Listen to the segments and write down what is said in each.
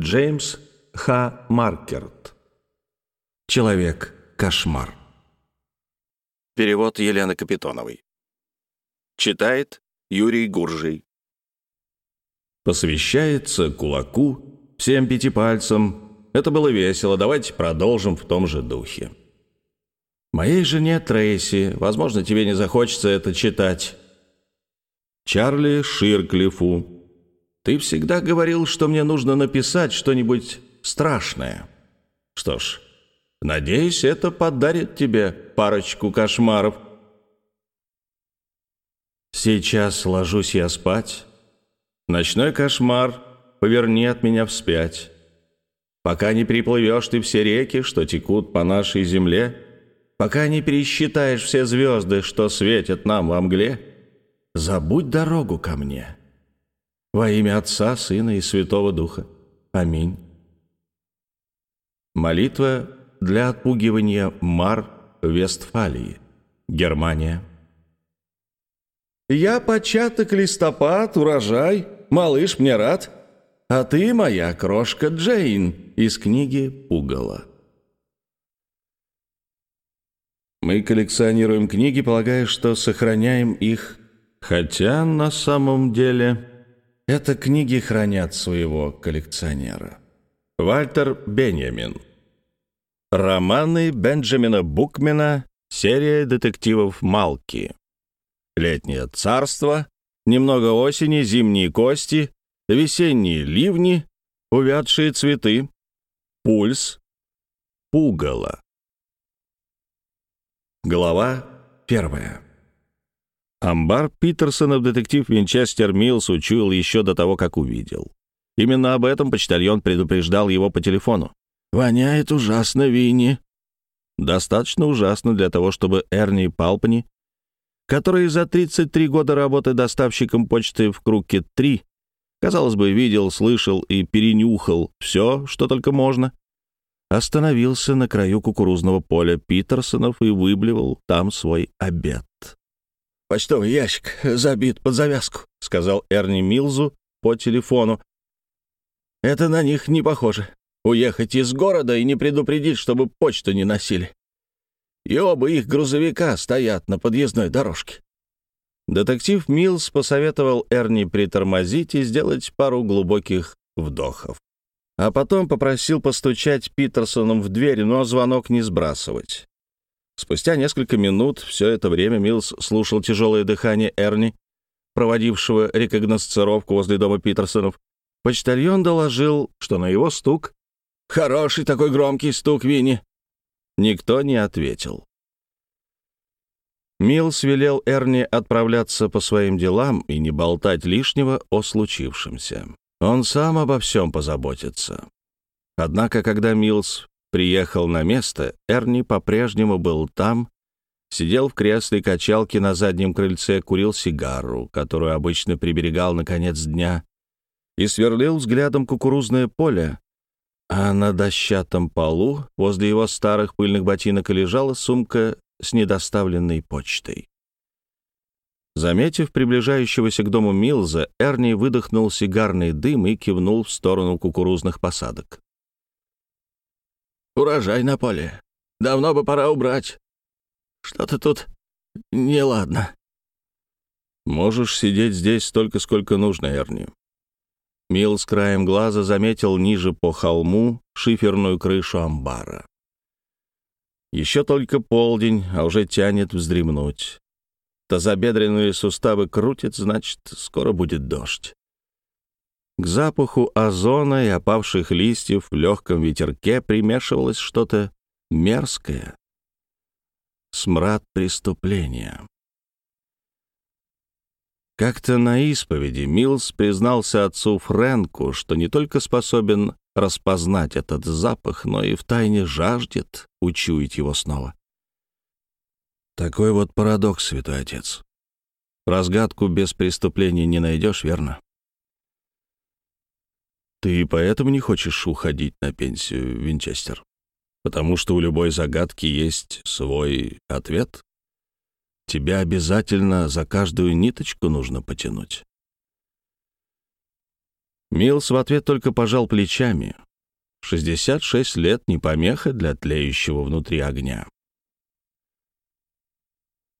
Джеймс Х. Маркерт. Человек-кошмар. Перевод Елены Капитоновой. Читает Юрий Гуржий. Посвящается кулаку, всем пяти пальцам. Это было весело, давайте продолжим в том же духе. Моей жене Трейси, возможно, тебе не захочется это читать. Чарли Ширклифу. Ты всегда говорил, что мне нужно написать что-нибудь страшное. Что ж, надеюсь, это подарит тебе парочку кошмаров. Сейчас ложусь я спать. Ночной кошмар, поверни от меня вспять. Пока не приплывешь ты все реки, что текут по нашей земле, пока не пересчитаешь все звезды, что светят нам во мгле, забудь дорогу ко мне. Во имя Отца, Сына и Святого Духа. Аминь. Молитва для отпугивания Мар Вестфалии, Германия. Я початок листопад, урожай, малыш мне рад, а ты моя крошка Джейн из книги Пугала. Мы коллекционируем книги, полагая, что сохраняем их, хотя на самом деле это книги хранят своего коллекционера. Вальтер Бенjamin. Романы Бенджамина Букмена, серия детективов Малки. Летнее царство, немного осени, зимние кости, весенние ливни, увядшие цветы, пульс, пугало. Глава первая. Амбар Питерсона детектив Винчестер Миллс учуял еще до того, как увидел. Именно об этом почтальон предупреждал его по телефону. «Воняет ужасно, Винни». Достаточно ужасно для того, чтобы Эрни Палпани, который за 33 года работы доставщиком почты в Круке 3, казалось бы, видел, слышал и перенюхал все, что только можно, остановился на краю кукурузного поля Питерсонов и выблевал там свой обед. «Почтовый ящик забит под завязку», — сказал Эрни Милзу по телефону, это на них не похоже. Уехать из города и не предупредить, чтобы почту не носили. И оба их грузовика стоят на подъездной дорожке. Детектив Милс посоветовал Эрни притормозить и сделать пару глубоких вдохов. А потом попросил постучать Питерсоном в дверь, но звонок не сбрасывать. Спустя несколько минут все это время Милс слушал тяжелое дыхание Эрни, проводившего рекогносцировку возле дома Питерсонов, Почтальон доложил, что на его стук... «Хороший такой громкий стук, Винни!» Никто не ответил. Милс велел Эрни отправляться по своим делам и не болтать лишнего о случившемся. Он сам обо всем позаботится. Однако, когда Милс приехал на место, Эрни по-прежнему был там, сидел в кресле качалки на заднем крыльце, курил сигару, которую обычно приберегал на конец дня, и сверлил взглядом кукурузное поле, а на дощатом полу возле его старых пыльных ботинок лежала сумка с недоставленной почтой. Заметив приближающегося к дому Милза, Эрни выдохнул сигарный дым и кивнул в сторону кукурузных посадок. «Урожай на поле. Давно бы пора убрать. Что-то тут неладно». «Можешь сидеть здесь столько, сколько нужно, Эрни. Мил с краем глаза заметил ниже по холму шиферную крышу амбара. Еще только полдень, а уже тянет вздремнуть. Тазобедренные суставы крутят, значит, скоро будет дождь. К запаху озона и опавших листьев в легком ветерке примешивалось что-то мерзкое. Смрад преступления. Как-то на исповеди Милс признался отцу Фрэнку, что не только способен распознать этот запах, но и втайне жаждет учуять его снова. Такой вот парадокс, святой отец. Разгадку без преступления не найдешь, верно? Ты поэтому не хочешь уходить на пенсию, Винчестер? Потому что у любой загадки есть свой ответ? Тебя обязательно за каждую ниточку нужно потянуть. Милс в ответ только пожал плечами. 66 лет не помеха для тлеющего внутри огня.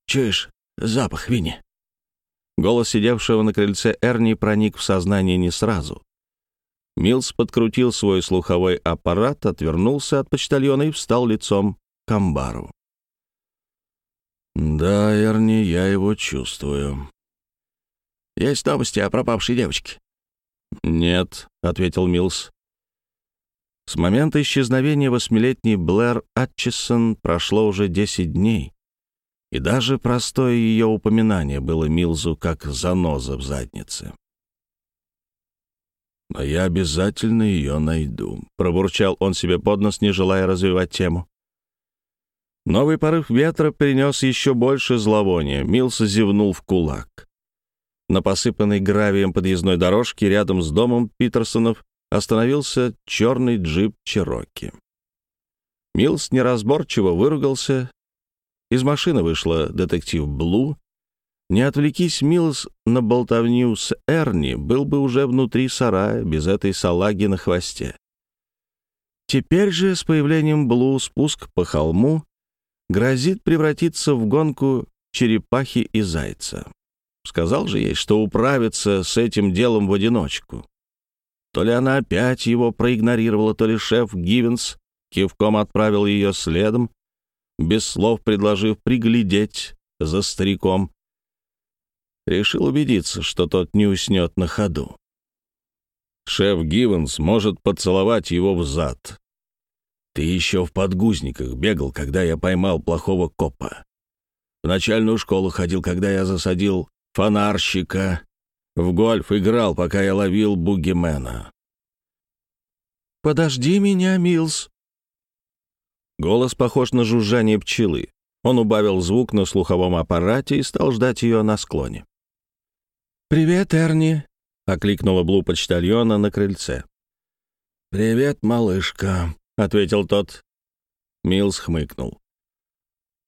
«Чуешь запах, Винни?» Голос сидевшего на крыльце Эрни проник в сознание не сразу. Милс подкрутил свой слуховой аппарат, отвернулся от почтальона и встал лицом к амбару. «Да, Эрни, я его чувствую». «Есть новости о пропавшей девочке?» «Нет», — ответил Милс. С момента исчезновения восьмилетней Блэр Атчисон прошло уже десять дней, и даже простое ее упоминание было Милзу как заноза в заднице. «Но я обязательно ее найду», — пробурчал он себе под нос, не желая развивать тему. Новый порыв ветра принес еще больше зловония. Милс зевнул в кулак. На посыпанной гравием подъездной дорожке рядом с домом Питерсонов остановился черный джип Чероки. Милс неразборчиво выругался. Из машины вышла детектив Блу. Не отвлекись, Милс, на болтовню с Эрни, был бы уже внутри сарая, без этой салаги на хвосте. Теперь же, с появлением Блу, спуск по холму грозит превратиться в гонку черепахи и зайца. Сказал же ей, что управится с этим делом в одиночку. То ли она опять его проигнорировала, то ли шеф Гивенс кивком отправил ее следом, без слов предложив приглядеть за стариком. Решил убедиться, что тот не уснет на ходу. Шеф Гивенс может поцеловать его в зад. Ты еще в подгузниках бегал, когда я поймал плохого копа. В начальную школу ходил, когда я засадил фонарщика. В гольф играл, пока я ловил бугимена. «Подожди меня, Милс!» Голос похож на жужжание пчелы. Он убавил звук на слуховом аппарате и стал ждать ее на склоне. «Привет, Эрни!» — окликнула Блу почтальона на крыльце. «Привет, малышка!» — ответил тот. Милс хмыкнул.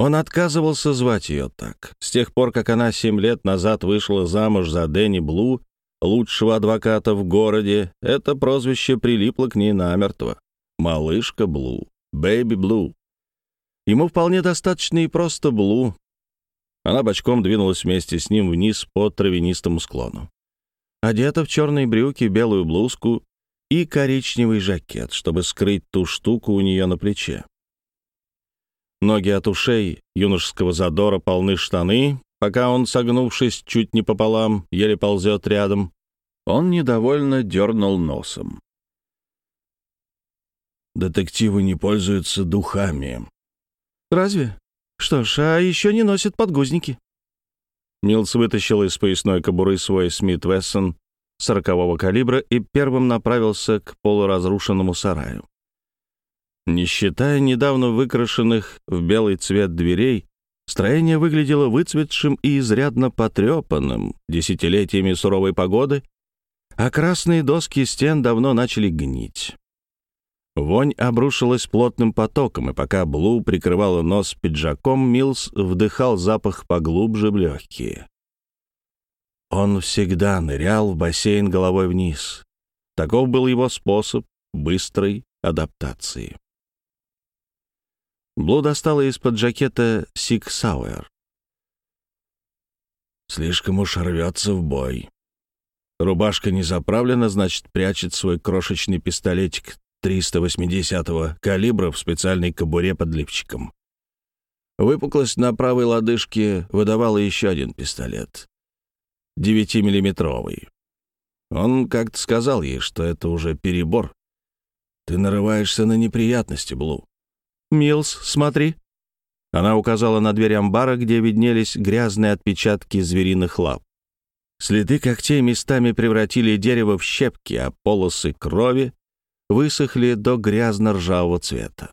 Он отказывался звать ее так. С тех пор, как она семь лет назад вышла замуж за Дэнни Блу, лучшего адвоката в городе, это прозвище прилипло к ней намертво. Малышка Блу, Бэйби Блу. Ему вполне достаточно и просто Блу. Она бочком двинулась вместе с ним вниз по травянистому склону. Одета в черные брюки, белую блузку и коричневый жакет, чтобы скрыть ту штуку у нее на плече. Ноги от ушей юношеского задора полны штаны, пока он, согнувшись чуть не пополам, еле ползет рядом. Он недовольно дернул носом. Детективы не пользуются духами. «Разве? Что ж, а еще не носят подгузники». Милс вытащил из поясной кобуры свой Смит Вессон сорокового калибра и первым направился к полуразрушенному сараю. Не считая недавно выкрашенных в белый цвет дверей, строение выглядело выцветшим и изрядно потрепанным десятилетиями суровой погоды, а красные доски стен давно начали гнить. Вонь обрушилась плотным потоком, и пока Блу прикрывала нос пиджаком, Милс вдыхал запах поглубже в легкие. Он всегда нырял в бассейн головой вниз. Таков был его способ быстрой адаптации. Блу достала из-под жакета Сик Сауэр. Слишком уж рвется в бой. Рубашка не заправлена, значит, прячет свой крошечный пистолетик 380-го калибра в специальной кобуре под лифчиком. Выпуклость на правой лодыжке выдавала еще один пистолет. 9-миллиметровый. Он как-то сказал ей, что это уже перебор. Ты нарываешься на неприятности, Блу. «Милс, смотри». Она указала на дверь амбара, где виднелись грязные отпечатки звериных лап. Следы когтей местами превратили дерево в щепки, а полосы крови высохли до грязно-ржавого цвета.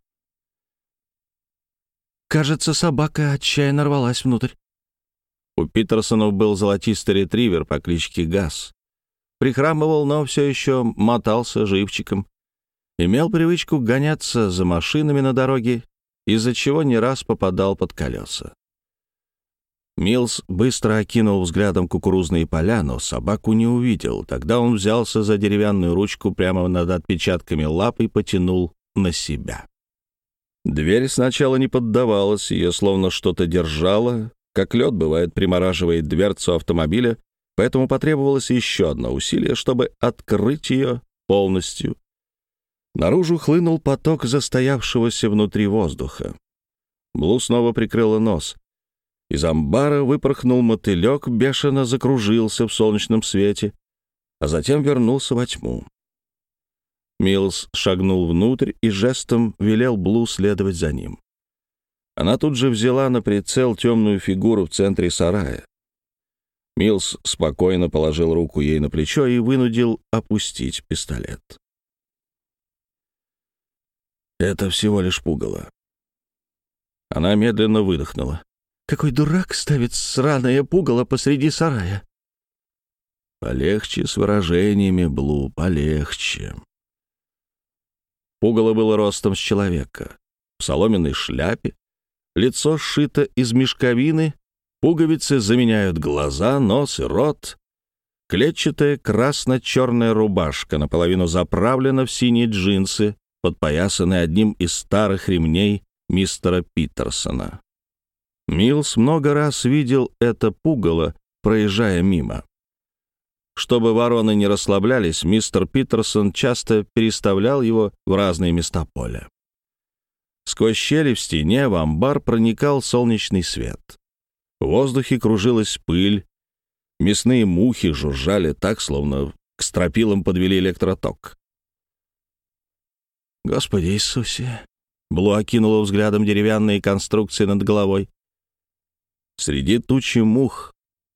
«Кажется, собака отчаянно рвалась внутрь». У Питерсонов был золотистый ретривер по кличке Газ. Прихрамывал, но все еще мотался живчиком имел привычку гоняться за машинами на дороге, из-за чего не раз попадал под колеса. Милс быстро окинул взглядом кукурузные поля, но собаку не увидел. Тогда он взялся за деревянную ручку прямо над отпечатками лап и потянул на себя. Дверь сначала не поддавалась, ее словно что-то держало, как лед бывает примораживает дверцу автомобиля, поэтому потребовалось еще одно усилие, чтобы открыть ее полностью. Наружу хлынул поток застоявшегося внутри воздуха. Блу снова прикрыла нос. Из амбара выпорхнул мотылек, бешено закружился в солнечном свете, а затем вернулся во тьму. Милс шагнул внутрь и жестом велел Блу следовать за ним. Она тут же взяла на прицел темную фигуру в центре сарая. Милс спокойно положил руку ей на плечо и вынудил опустить пистолет. «Это всего лишь пугало». Она медленно выдохнула. «Какой дурак ставит сраное пугало посреди сарая?» «Полегче с выражениями, Блу, полегче». Пугало было ростом с человека. В соломенной шляпе, лицо сшито из мешковины, пуговицы заменяют глаза, нос и рот. Клетчатая красно-черная рубашка наполовину заправлена в синие джинсы, подпоясанные одним из старых ремней мистера Питерсона. Милс много раз видел это пугало, проезжая мимо. Чтобы вороны не расслаблялись, мистер Питерсон часто переставлял его в разные места поля. Сквозь щели в стене в амбар проникал солнечный свет. В воздухе кружилась пыль, мясные мухи жужжали так, словно к стропилам подвели электроток. «Господи Иисусе!» — Блу окинула взглядом деревянные конструкции над головой. Среди тучи мух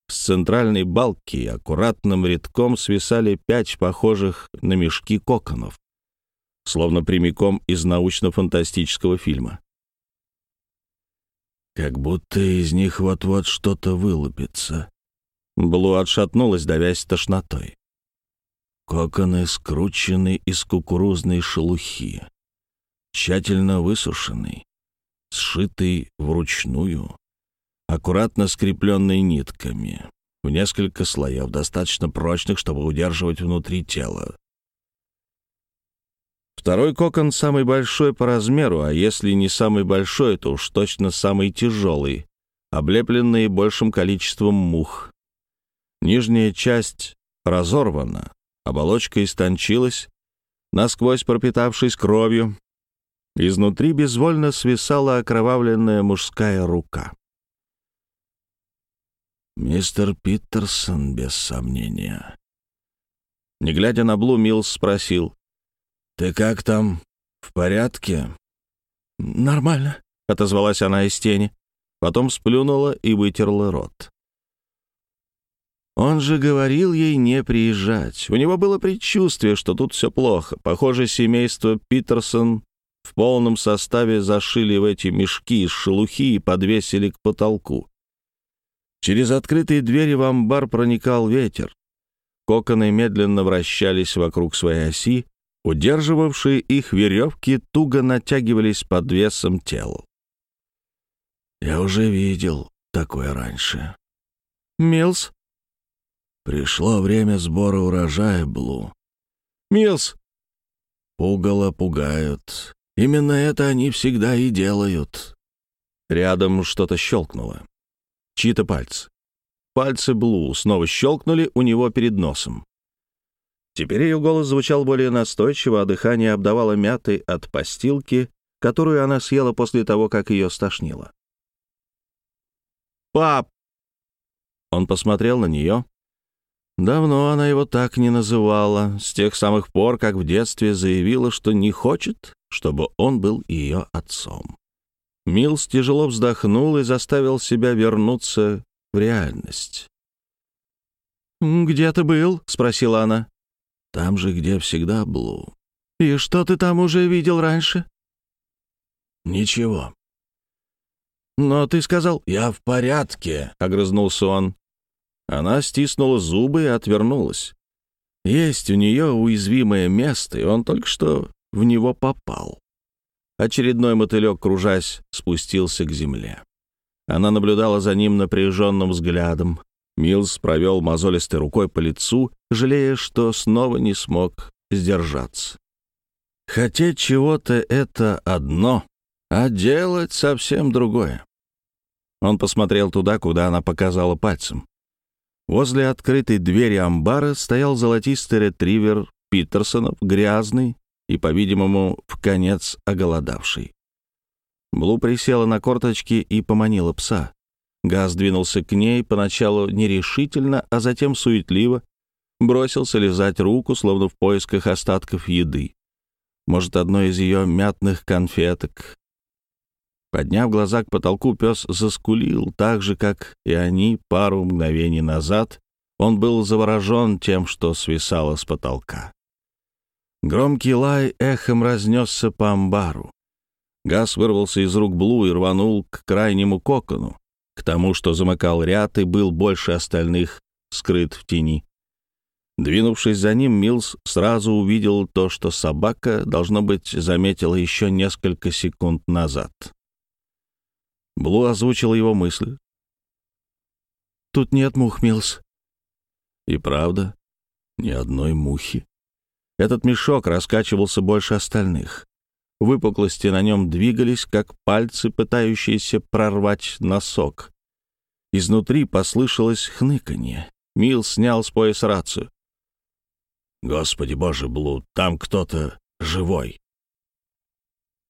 с центральной балки аккуратным рядком свисали пять похожих на мешки коконов, словно прямиком из научно-фантастического фильма. Как будто из них вот-вот что-то вылупится. Блу отшатнулась, давясь тошнотой. Коконы скручены из кукурузной шелухи, тщательно высушенный, сшитый вручную, аккуратно скрепленный нитками, в несколько слоев, достаточно прочных, чтобы удерживать внутри тела. Второй кокон самый большой по размеру, а если не самый большой, то уж точно самый тяжелый, облепленный большим количеством мух. Нижняя часть разорвана, оболочка истончилась, насквозь пропитавшись кровью. Изнутри безвольно свисала окровавленная мужская рука. «Мистер Питерсон, без сомнения». Не глядя на Блу, Милс спросил. «Ты как там? В порядке?» «Нормально», — отозвалась она из тени. Потом сплюнула и вытерла рот. Он же говорил ей не приезжать. У него было предчувствие, что тут все плохо. Похоже, семейство Питерсон в полном составе зашили в эти мешки из шелухи и подвесили к потолку. Через открытые двери в амбар проникал ветер. Коконы медленно вращались вокруг своей оси, удерживавшие их веревки туго натягивались под весом тела. Я уже видел такое раньше. «Милс?» «Пришло время сбора урожая, Блу». «Милс!» «Пугало пугают. Именно это они всегда и делают». Рядом что-то щелкнуло. Чьи-то пальцы. Пальцы Блу снова щелкнули у него перед носом. Теперь ее голос звучал более настойчиво, а дыхание обдавало мятой от постилки, которую она съела после того, как ее стошнило. «Пап!» Он посмотрел на нее. Давно она его так не называла, с тех самых пор, как в детстве заявила, что не хочет, чтобы он был ее отцом. Милс тяжело вздохнул и заставил себя вернуться в реальность. «Где ты был?» — спросила она. «Там же, где всегда был. «И что ты там уже видел раньше?» «Ничего». «Но ты сказал...» «Я в порядке», — огрызнулся он. Она стиснула зубы и отвернулась. Есть у нее уязвимое место, и он только что в него попал. Очередной мотылек, кружась, спустился к земле. Она наблюдала за ним напряженным взглядом. Милс провел мозолистой рукой по лицу, жалея, что снова не смог сдержаться. Хотеть чего-то — это одно, а делать совсем другое. Он посмотрел туда, куда она показала пальцем. Возле открытой двери амбара стоял золотистый ретривер Питерсонов, грязный и, по-видимому, в конец оголодавший. Блу присела на корточки и поманила пса. Газ двинулся к ней поначалу нерешительно, а затем суетливо, бросился лизать руку, словно в поисках остатков еды. Может, одной из ее мятных конфеток. Подняв глаза к потолку, пес заскулил так же, как и они пару мгновений назад. Он был заворожен тем, что свисало с потолка. Громкий лай эхом разнесся по амбару. Газ вырвался из рук Блу и рванул к крайнему кокону, к тому, что замыкал ряд и был больше остальных, скрыт в тени. Двинувшись за ним, Милс сразу увидел то, что собака, должно быть, заметила еще несколько секунд назад. Блу озвучил его мысль. «Тут нет мух, Милс». И правда, ни одной мухи. Этот мешок раскачивался больше остальных. Выпуклости на нем двигались, как пальцы, пытающиеся прорвать носок. Изнутри послышалось хныканье. Мил снял с пояса рацию. «Господи боже, Блуд, там кто-то живой!»